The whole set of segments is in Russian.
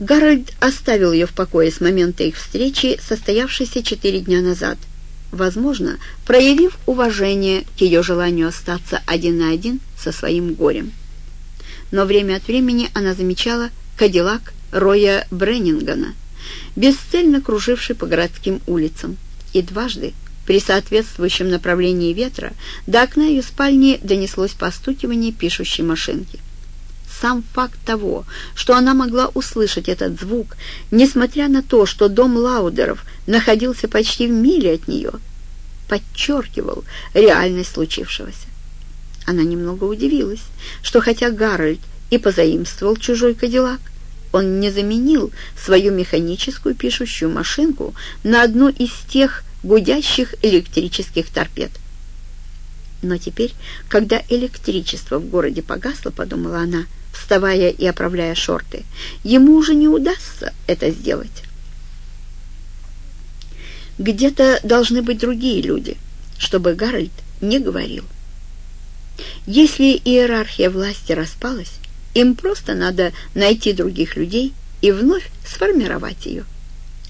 Гарольд оставил ее в покое с момента их встречи, состоявшейся четыре дня назад, возможно, проявив уважение к ее желанию остаться один на один со своим горем. Но время от времени она замечала кадиллак Роя Бреннингана, бесцельно круживший по городским улицам, и дважды при соответствующем направлении ветра до окна ее спальни донеслось постукивание пишущей машинки. Сам факт того, что она могла услышать этот звук, несмотря на то, что дом Лаудеров находился почти в миле от нее, подчеркивал реальность случившегося. Она немного удивилась, что хотя Гарольд и позаимствовал чужой кадиллак, он не заменил свою механическую пишущую машинку на одну из тех гудящих электрических торпед. Но теперь, когда электричество в городе погасло, подумала она, — вставая и оправляя шорты. Ему уже не удастся это сделать. Где-то должны быть другие люди, чтобы Гарольд не говорил. Если иерархия власти распалась, им просто надо найти других людей и вновь сформировать ее.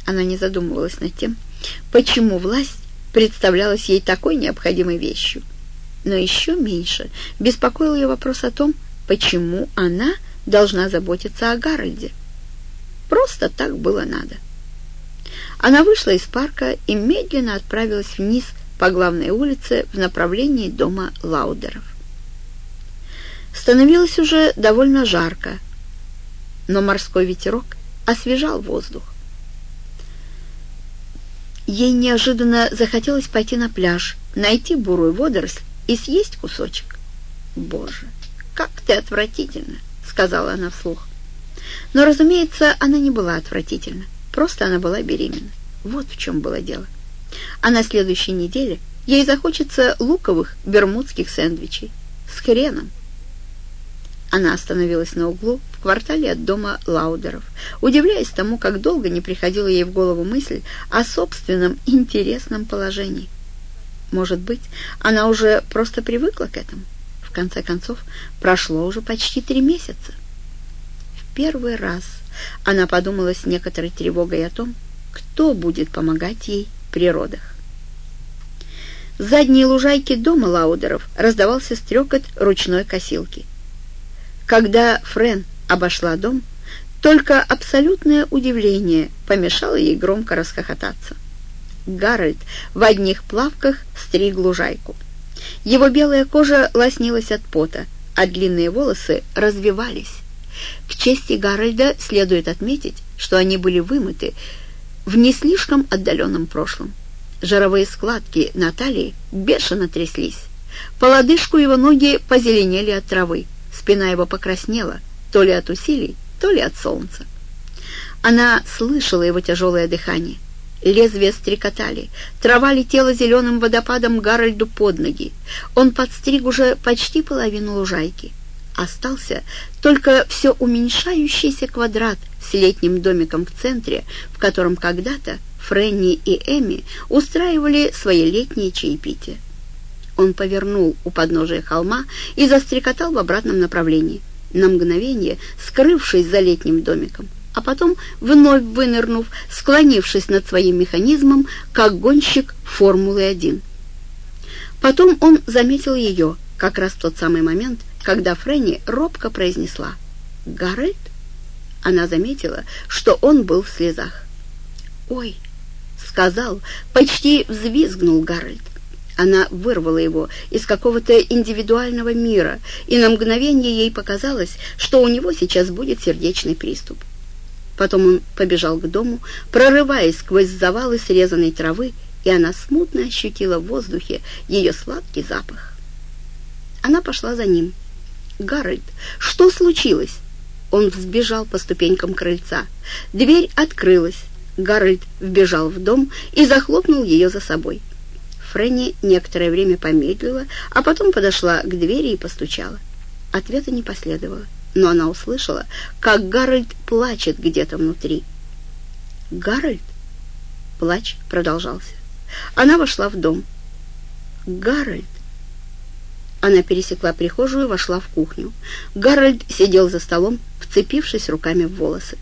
Она не задумывалась над тем, почему власть представлялась ей такой необходимой вещью. Но еще меньше беспокоил ее вопрос о том, почему она должна заботиться о Гарольде. Просто так было надо. Она вышла из парка и медленно отправилась вниз по главной улице в направлении дома Лаудеров. Становилось уже довольно жарко, но морской ветерок освежал воздух. Ей неожиданно захотелось пойти на пляж, найти бурую водоросль и съесть кусочек. Боже! Как ты отвратительна!» — сказала она вслух. Но, разумеется, она не была отвратительна. Просто она была беременна. Вот в чем было дело. А на следующей неделе ей захочется луковых бермудских сэндвичей с хреном. Она остановилась на углу в квартале от дома Лаудеров, удивляясь тому, как долго не приходила ей в голову мысль о собственном интересном положении. Может быть, она уже просто привыкла к этому. В конце концов, прошло уже почти три месяца. В первый раз она подумала с некоторой тревогой о том, кто будет помогать ей при родах. С задней лужайки дома Лаудеров раздавался стрекот ручной косилки. Когда Френ обошла дом, только абсолютное удивление помешало ей громко расхохотаться. Гарольд в одних плавках стриг лужайку. Его белая кожа лоснилась от пота, а длинные волосы развивались. К чести Гарольда следует отметить, что они были вымыты в не слишком отдаленном прошлом. Жировые складки на талии бешено тряслись. По лодыжку его ноги позеленели от травы, спина его покраснела, то ли от усилий, то ли от солнца. Она слышала его тяжелое дыхание — Лезвия стрекотали, трава летела зеленым водопадом Гарольду под ноги. Он подстриг уже почти половину лужайки. Остался только все уменьшающийся квадрат с летним домиком в центре, в котором когда-то Фрэнни и Эми устраивали свои летние чаепития. Он повернул у подножия холма и застрекотал в обратном направлении, на мгновение скрывшись за летним домиком а потом, вновь вынырнув, склонившись над своим механизмом, как гонщик Формулы-1. Потом он заметил ее, как раз в тот самый момент, когда Фрэнни робко произнесла «Гарольд?» Она заметила, что он был в слезах. «Ой!» — сказал, почти взвизгнул Гарольд. Она вырвала его из какого-то индивидуального мира, и на мгновение ей показалось, что у него сейчас будет сердечный приступ. Потом он побежал к дому, прорываясь сквозь завалы срезанной травы, и она смутно ощутила в воздухе ее сладкий запах. Она пошла за ним. «Гарольд, что случилось?» Он взбежал по ступенькам крыльца. Дверь открылась. Гарольд вбежал в дом и захлопнул ее за собой. Фрэнни некоторое время помедлила, а потом подошла к двери и постучала. Ответа не последовало но она услышала, как Гарольд плачет где-то внутри. «Гарольд?» Плач продолжался. Она вошла в дом. «Гарольд!» Она пересекла прихожую и вошла в кухню. Гарольд сидел за столом, вцепившись руками в волосы.